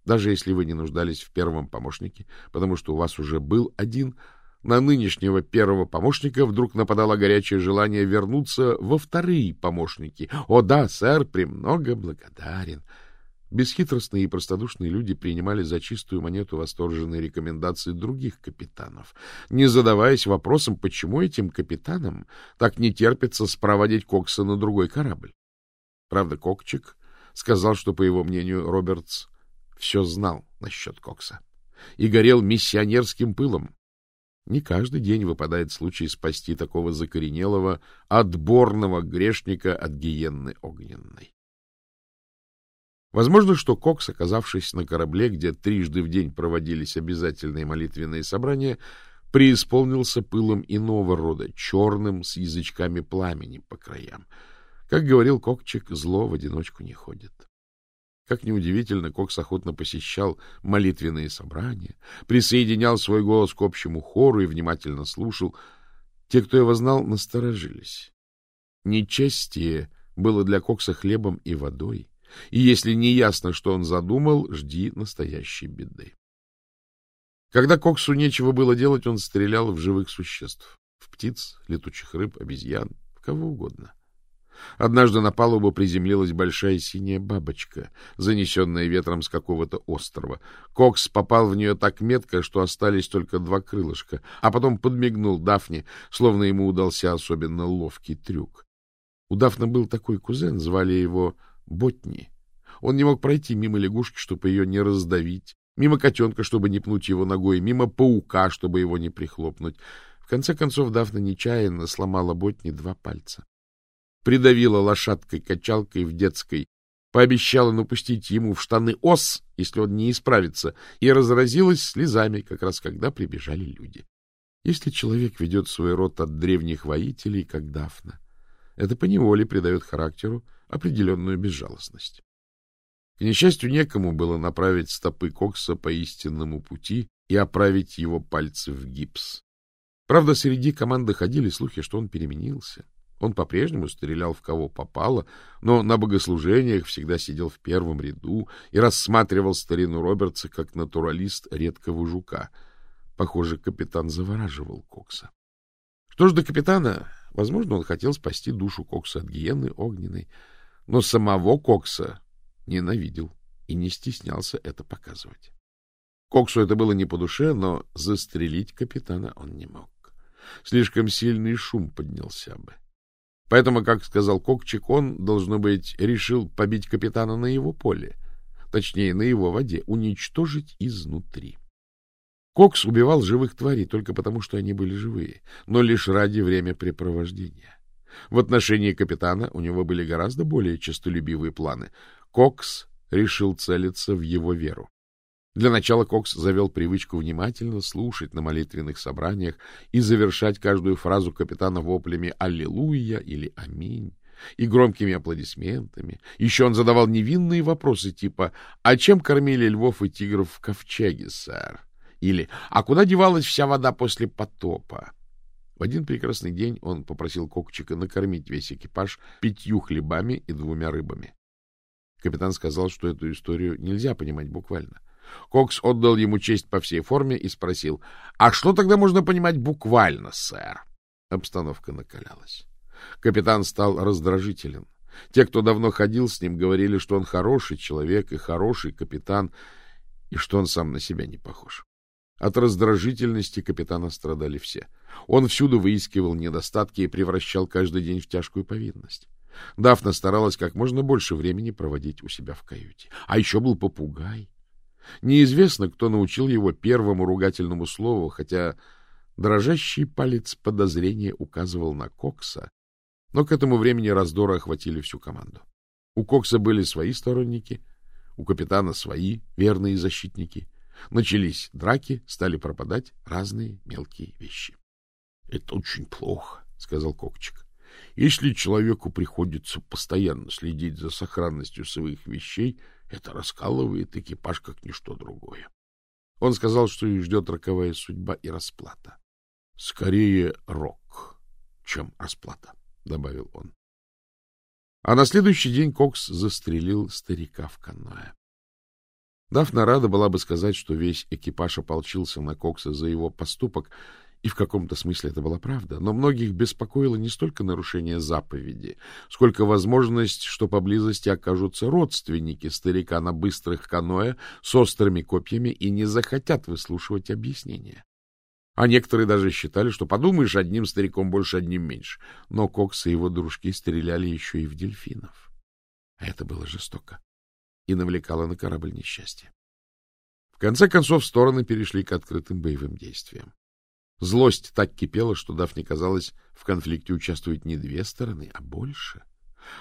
даже если вы не нуждались в первом помощнике, потому что у вас уже был один, на нынешнего первого помощника вдруг нападало горячее желание вернуться во вторые помощники. О да, сэр, премного благодарен. Бесхитростные и простодушные люди принимали за чистую монету восторженные рекомендации других капитанов, не задаваясь вопросом, почему этим капитанам так не терпится спроводить Кокса на другой корабль. Правда, Кокчик сказал, что, по его мнению, Робертс все знал насчет Кокса и горел миссионерским пылом. Не каждый день выпадает случай спасти такого закоренелого, отборного грешника от гиенны огненной. Возможно, что Кокс, оказавшись на корабле, где трижды в день проводились обязательные молитвенные собрания, преисполнился пылом иного рода, черным, с язычками пламени по краям. Как говорил Кокчик, зло в одиночку не ходит. Как неудивительно, Кокс охотно посещал молитвенные собрания, присоединял свой голос к общему хору и внимательно слушал. Те, кто его знал, насторожились. Нечестие было для Кокса хлебом и водой, и если не ясно, что он задумал, жди настоящей беды. Когда Коксу нечего было делать, он стрелял в живых существ, в птиц, летучих рыб, обезьян, в кого угодно. Однажды на палубу приземлилась большая синяя бабочка, занесенная ветром с какого-то острова. Кокс попал в нее так метко, что остались только два крылышка, а потом подмигнул Дафне, словно ему удался особенно ловкий трюк. У Дафны был такой кузен, звали его Ботни. Он не мог пройти мимо лягушки, чтобы ее не раздавить, мимо котенка, чтобы не пнуть его ногой, мимо паука, чтобы его не прихлопнуть. В конце концов Дафна нечаянно сломала Ботни два пальца придавила лошадкой-качалкой в детской, пообещала напустить ему в штаны ос, если он не исправится, и разразилась слезами, как раз когда прибежали люди. Если человек ведет свой род от древних воителей, как Дафна, это поневоле придает характеру определенную безжалостность. К несчастью, некому было направить стопы Кокса по истинному пути и оправить его пальцы в гипс. Правда, среди команды ходили слухи, что он переменился. Он по-прежнему стрелял в кого попало, но на богослужениях всегда сидел в первом ряду и рассматривал старину Робертса как натуралист редкого жука. Похоже, капитан завораживал Кокса. Что ж до капитана, возможно, он хотел спасти душу Кокса от гиены огненной, но самого Кокса ненавидел и не стеснялся это показывать. Коксу это было не по душе, но застрелить капитана он не мог. Слишком сильный шум поднялся бы. Поэтому, как сказал Кокчик, он, должно быть, решил побить капитана на его поле, точнее, на его воде, уничтожить изнутри. Кокс убивал живых тварей только потому, что они были живые, но лишь ради времяпрепровождения. В отношении капитана у него были гораздо более честолюбивые планы. Кокс решил целиться в его веру. Для начала Кокс завел привычку внимательно слушать на молитвенных собраниях и завершать каждую фразу капитана воплями «Аллилуйя» или «Аминь» и громкими аплодисментами. Еще он задавал невинные вопросы типа «А чем кормили львов и тигров в ковчеге, сэр?» или «А куда девалась вся вода после потопа?» В один прекрасный день он попросил Кокчика накормить весь экипаж пятью хлебами и двумя рыбами. Капитан сказал, что эту историю нельзя понимать буквально. Кокс отдал ему честь по всей форме и спросил, «А что тогда можно понимать буквально, сэр?» Обстановка накалялась. Капитан стал раздражителен. Те, кто давно ходил с ним, говорили, что он хороший человек и хороший капитан, и что он сам на себя не похож. От раздражительности капитана страдали все. Он всюду выискивал недостатки и превращал каждый день в тяжкую повинность. Дафна старалась как можно больше времени проводить у себя в каюте. А еще был попугай. Неизвестно, кто научил его первому ругательному слову, хотя дрожащий палец подозрения указывал на Кокса, но к этому времени раздоры охватили всю команду. У Кокса были свои сторонники, у капитана свои верные защитники — Начались драки, стали пропадать разные мелкие вещи. — Это очень плохо, — сказал Кокчик. — Если человеку приходится постоянно следить за сохранностью своих вещей, это раскалывает экипаж как ничто другое. Он сказал, что их ждет роковая судьба и расплата. — Скорее рок, чем расплата, — добавил он. А на следующий день Кокс застрелил старика в каноэ. Дафна рада была бы сказать, что весь экипаж ополчился на Кокса за его поступок, и в каком-то смысле это была правда, но многих беспокоило не столько нарушение заповеди, сколько возможность, что поблизости окажутся родственники старика на быстрых каноэ с острыми копьями и не захотят выслушивать объяснения. А некоторые даже считали, что подумаешь, одним стариком больше, одним меньше. Но Кокс и его дружки стреляли еще и в дельфинов. А это было жестоко и навлекало на корабль несчастье. В конце концов, стороны перешли к открытым боевым действиям. Злость так кипела, что Дафне казалось, в конфликте участвуют не две стороны, а больше.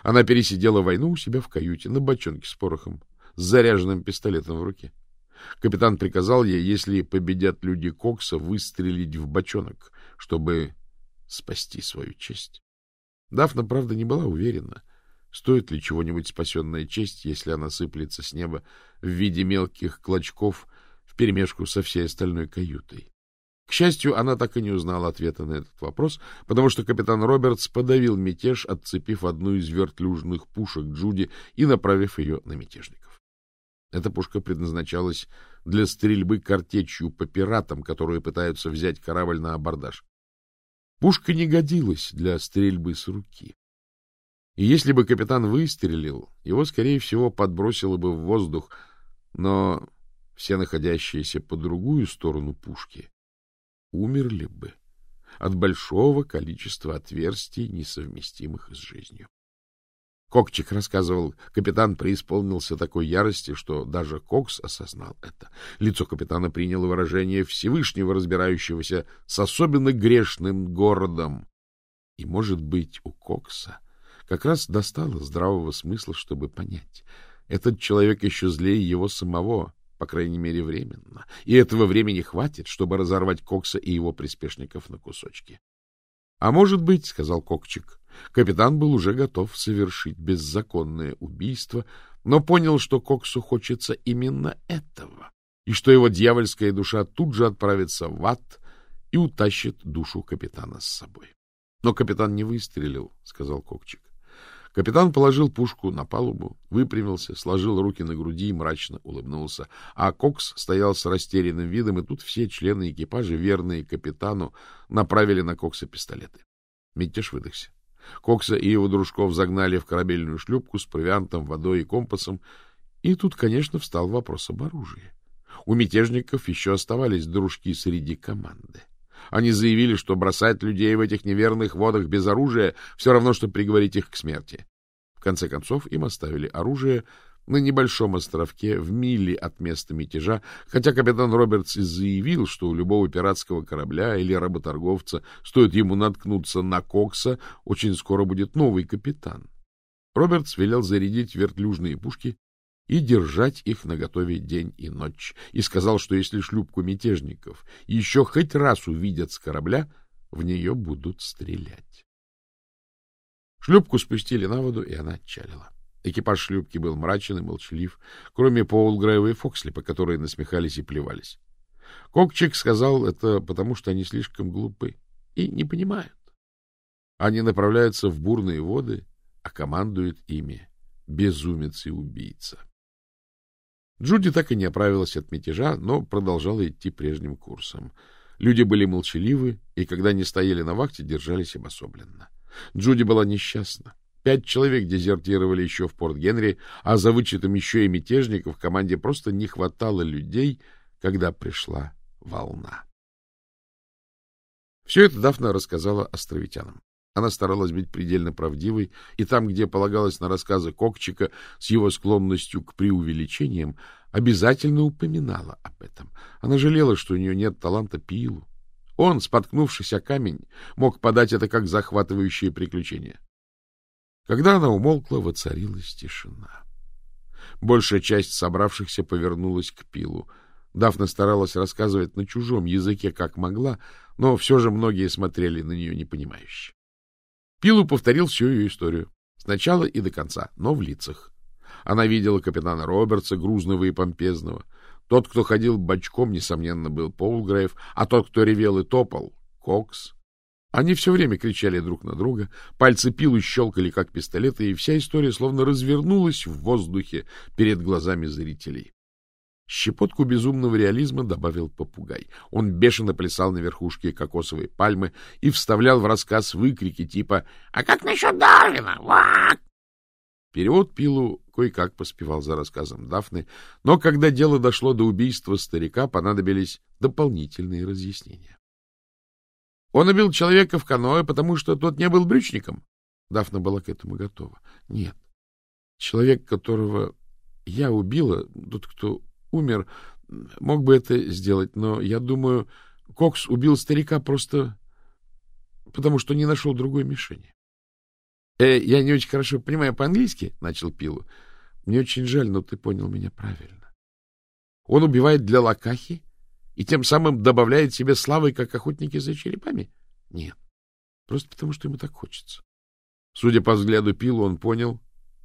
Она пересидела войну у себя в каюте на бочонке с порохом, с заряженным пистолетом в руке. Капитан приказал ей, если победят люди Кокса, выстрелить в бочонок, чтобы спасти свою честь. Дафна, правда, не была уверена, Стоит ли чего-нибудь спасенная честь, если она сыплется с неба в виде мелких клочков вперемешку со всей остальной каютой? К счастью, она так и не узнала ответа на этот вопрос, потому что капитан Робертс подавил мятеж, отцепив одну из вертлюжных пушек Джуди и направив ее на мятежников. Эта пушка предназначалась для стрельбы картечью по пиратам, которые пытаются взять корабль на абордаж. Пушка не годилась для стрельбы с руки. И если бы капитан выстрелил, его, скорее всего, подбросило бы в воздух, но все находящиеся по другую сторону пушки умерли бы от большого количества отверстий, несовместимых с жизнью. Кокчик рассказывал, капитан преисполнился такой ярости, что даже Кокс осознал это. Лицо капитана приняло выражение Всевышнего, разбирающегося с особенно грешным городом. И, может быть, у Кокса как раз достало здравого смысла, чтобы понять. Этот человек еще злее его самого, по крайней мере, временно. И этого времени хватит, чтобы разорвать Кокса и его приспешников на кусочки. — А может быть, — сказал Кокчик, Капитан был уже готов совершить беззаконное убийство, но понял, что Коксу хочется именно этого, и что его дьявольская душа тут же отправится в ад и утащит душу капитана с собой. — Но капитан не выстрелил, — сказал Кокчик. Капитан положил пушку на палубу, выпрямился, сложил руки на груди и мрачно улыбнулся. А Кокс стоял с растерянным видом, и тут все члены экипажа, верные капитану, направили на Кокса пистолеты. Мятеж выдохся. Кокса и его дружков загнали в корабельную шлюпку с провиантом, водой и компасом, и тут, конечно, встал вопрос об оружии. У мятежников еще оставались дружки среди команды. Они заявили, что бросать людей в этих неверных водах без оружия все равно, что приговорить их к смерти. В конце концов, им оставили оружие на небольшом островке в миле от места мятежа, хотя капитан Робертс и заявил, что у любого пиратского корабля или работорговца стоит ему наткнуться на Кокса, очень скоро будет новый капитан. Робертс велел зарядить вертлюжные пушки и держать их наготове день и ночь, и сказал, что если шлюпку мятежников еще хоть раз увидят с корабля, в нее будут стрелять. Шлюпку спустили на воду, и она отчалила. Экипаж шлюпки был мрачен и молчалив, кроме Поулгрэва и Фокслипа, которые насмехались и плевались. Кокчик сказал это потому, что они слишком глупы и не понимают. Они направляются в бурные воды, а командует ими безумец и убийца. Джуди так и не оправилась от мятежа, но продолжала идти прежним курсом. Люди были молчаливы, и когда не стояли на вахте, держались обособленно. Джуди была несчастна. Пять человек дезертировали еще в Порт-Генри, а за вычетом еще и мятежников в команде просто не хватало людей, когда пришла волна. Все это Дафна рассказала островитянам. Она старалась быть предельно правдивой, и там, где полагалось на рассказы Кокчика с его склонностью к преувеличениям, обязательно упоминала об этом. Она жалела, что у нее нет таланта пилу. Он, споткнувшись о камень, мог подать это как захватывающее приключение. Когда она умолкла, воцарилась тишина. Большая часть собравшихся повернулась к пилу. Дафна старалась рассказывать на чужом языке, как могла, но все же многие смотрели на нее непонимающе. Пилу повторил всю ее историю. Сначала и до конца, но в лицах. Она видела капитана Робертса, грузного и помпезного. Тот, кто ходил бочком, несомненно, был Полгрейв, а тот, кто ревел и топал — Кокс. Они все время кричали друг на друга, пальцы пилу щелкали, как пистолеты, и вся история словно развернулась в воздухе перед глазами зрителей. Щепотку безумного реализма добавил попугай. Он бешено плясал на верхушке кокосовой пальмы и вставлял в рассказ выкрики типа «А как насчет Дарвина? Вак!» Перевод Пилу кое-как поспевал за рассказом Дафны, но когда дело дошло до убийства старика, понадобились дополнительные разъяснения. Он убил человека в каноэ, потому что тот не был брючником. Дафна была к этому готова. Нет. Человек, которого я убила, тот, кто умер, мог бы это сделать, но я думаю, Кокс убил старика просто потому, что не нашел другой мишени. Э, я не очень хорошо понимаю по-английски, — начал Пилу. Мне очень жаль, но ты понял меня правильно. Он убивает для лакахи и тем самым добавляет себе славы, как охотники за черепами? Нет, просто потому, что ему так хочется. Судя по взгляду Пилу, он понял,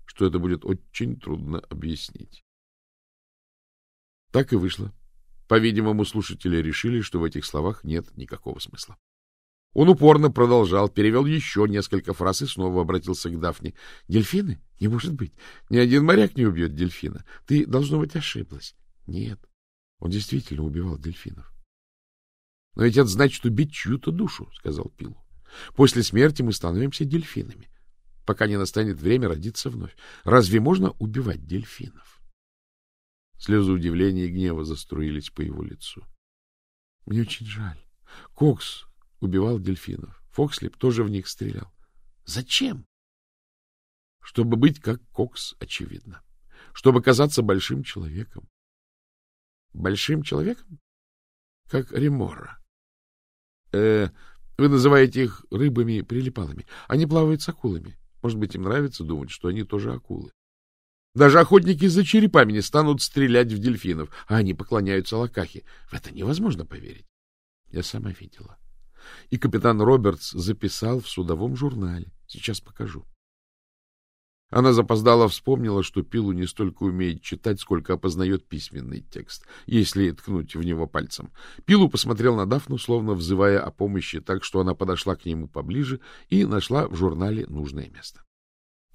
что это будет очень трудно объяснить. Так и вышло. По-видимому, слушатели решили, что в этих словах нет никакого смысла. Он упорно продолжал, перевел еще несколько фраз и снова обратился к Дафне. — Дельфины? Не может быть. Ни один моряк не убьет дельфина. Ты, должно быть, ошиблась. Нет, он действительно убивал дельфинов. — Но ведь это значит убить чью-то душу, — сказал Пилу. — После смерти мы становимся дельфинами, пока не настанет время родиться вновь. Разве можно убивать дельфинов? Слезы удивления и гнева заструились по его лицу. — Мне очень жаль. Кокс убивал дельфинов. Фокслип тоже в них стрелял. — Зачем? — Чтобы быть как Кокс, очевидно. Чтобы казаться большим человеком. — Большим человеком? — Как Ремора. Э, вы называете их рыбами-прилипалами. Они плавают с акулами. Может быть, им нравится думать, что они тоже акулы. Даже охотники за черепами не станут стрелять в дельфинов, а они поклоняются лакахе. В это невозможно поверить. Я сама видела. И капитан Робертс записал в судовом журнале. Сейчас покажу. Она запоздала вспомнила, что Пилу не столько умеет читать, сколько опознает письменный текст, если ткнуть в него пальцем. Пилу посмотрел на Дафну, словно взывая о помощи, так что она подошла к нему поближе и нашла в журнале нужное место.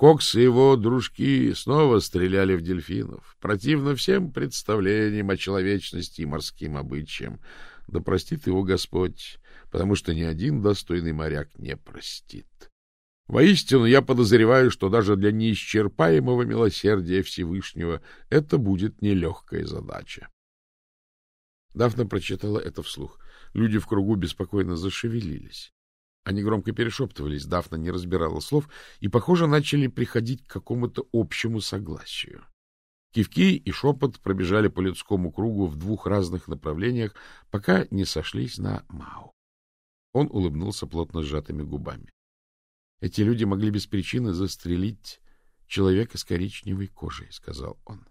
Кокс и его дружки снова стреляли в дельфинов, противно всем представлениям о человечности и морским обычаям. Да простит его Господь, потому что ни один достойный моряк не простит. Воистину, я подозреваю, что даже для неисчерпаемого милосердия Всевышнего это будет нелегкая задача. Дафна прочитала это вслух. Люди в кругу беспокойно зашевелились. Они громко перешептывались, Дафна не разбирала слов и, похоже, начали приходить к какому-то общему согласию. Кивки и шепот пробежали по людскому кругу в двух разных направлениях, пока не сошлись на Мау. Он улыбнулся плотно сжатыми губами. Эти люди могли без причины застрелить человека с коричневой кожей, — сказал он.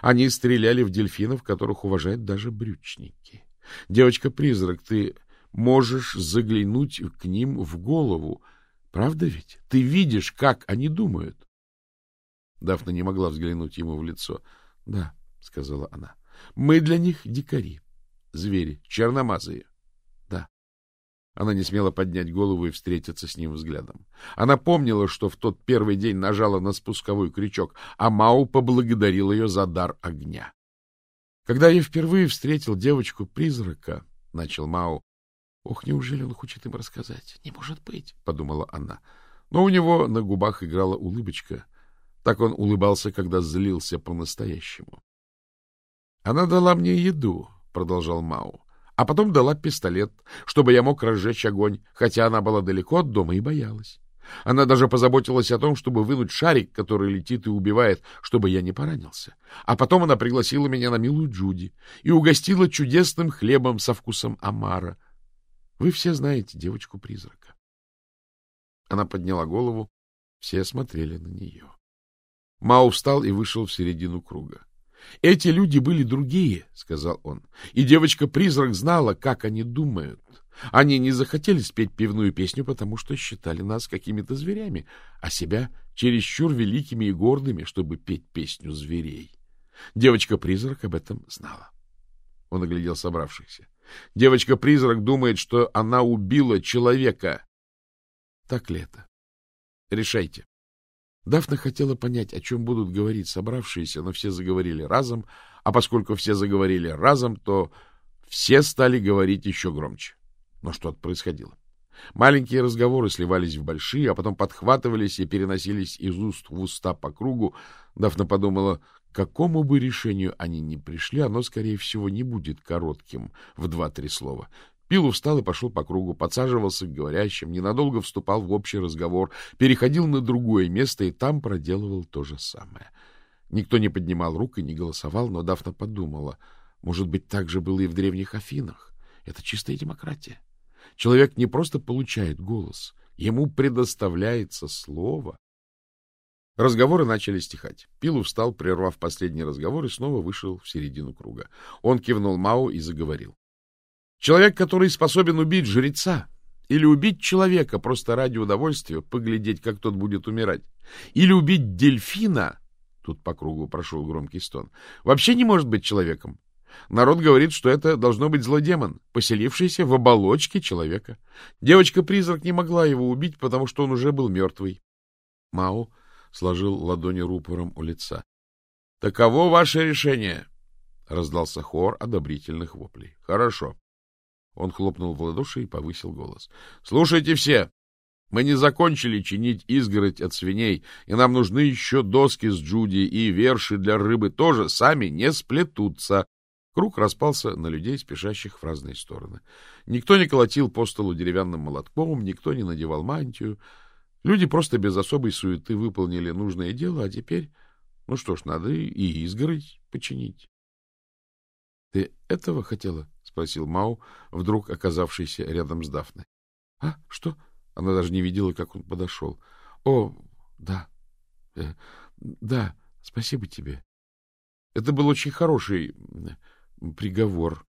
Они стреляли в дельфинов, которых уважают даже брючники. Девочка-призрак, ты можешь заглянуть к ним в голову. Правда ведь? Ты видишь, как они думают. Дафна не могла взглянуть ему в лицо. — Да, — сказала она, — мы для них дикари, звери, черномазые. Она не смела поднять голову и встретиться с ним взглядом. Она помнила, что в тот первый день нажала на спусковой крючок, а Мау поблагодарил ее за дар огня. Когда я впервые встретил девочку-призрака, — начал Мау, — ох, неужели он хочет им рассказать? Не может быть, — подумала она. Но у него на губах играла улыбочка. Так он улыбался, когда злился по-настоящему. — Она дала мне еду, — продолжал Мау а потом дала пистолет, чтобы я мог разжечь огонь, хотя она была далеко от дома и боялась. Она даже позаботилась о том, чтобы вынуть шарик, который летит и убивает, чтобы я не поранился. А потом она пригласила меня на милую Джуди и угостила чудесным хлебом со вкусом омара. Вы все знаете девочку-призрака. Она подняла голову, все смотрели на нее. Мау встал и вышел в середину круга. Эти люди были другие, — сказал он, — и девочка-призрак знала, как они думают. Они не захотели спеть пивную песню, потому что считали нас какими-то зверями, а себя чересчур великими и гордыми, чтобы петь песню зверей. Девочка-призрак об этом знала. Он оглядел собравшихся. Девочка-призрак думает, что она убила человека. Так ли это? Решайте. Дафна хотела понять, о чем будут говорить собравшиеся, но все заговорили разом, а поскольку все заговорили разом, то все стали говорить еще громче. Но что-то происходило. Маленькие разговоры сливались в большие, а потом подхватывались и переносились из уст в уста по кругу. Дафна подумала, какому бы решению они ни пришли, оно, скорее всего, не будет коротким в два-три слова. Пилу встал и пошел по кругу, подсаживался к говорящим, ненадолго вступал в общий разговор, переходил на другое место и там проделывал то же самое. Никто не поднимал рук и не голосовал, но Дафна подумала, может быть, так же было и в древних Афинах. Это чистая демократия. Человек не просто получает голос, ему предоставляется слово. Разговоры начали стихать. Пилу встал, прервав последний разговор, и снова вышел в середину круга. Он кивнул Мау и заговорил. Человек, который способен убить жреца, или убить человека просто ради удовольствия, поглядеть, как тот будет умирать, или убить дельфина, тут по кругу прошел громкий стон, вообще не может быть человеком. Народ говорит, что это должно быть злодемон, поселившийся в оболочке человека. Девочка-призрак не могла его убить, потому что он уже был мертвый. Мао сложил ладони рупором у лица. — Таково ваше решение! — раздался хор одобрительных воплей. — Хорошо. Он хлопнул в ладоши и повысил голос. — Слушайте все! Мы не закончили чинить изгородь от свиней, и нам нужны еще доски с Джуди, и верши для рыбы тоже сами не сплетутся. Круг распался на людей, спешащих в разные стороны. Никто не колотил по столу деревянным молотком, никто не надевал мантию. Люди просто без особой суеты выполнили нужное дело, а теперь, ну что ж, надо и изгородь починить. — Ты этого хотела? спросил Мау, вдруг оказавшийся рядом с Дафной. — А, что? Она даже не видела, как он подошел. — О, да. Э, да, спасибо тебе. Это был очень хороший приговор.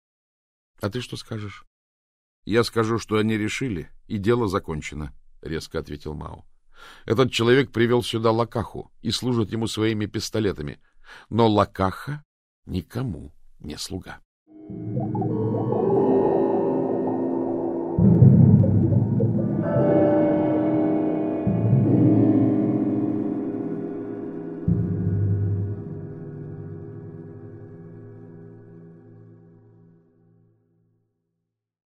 А ты что скажешь? — Я скажу, что они решили, и дело закончено, — резко ответил Мау. Этот человек привел сюда Лакаху и служит ему своими пистолетами. Но Лакаха никому не слуга. Thank you.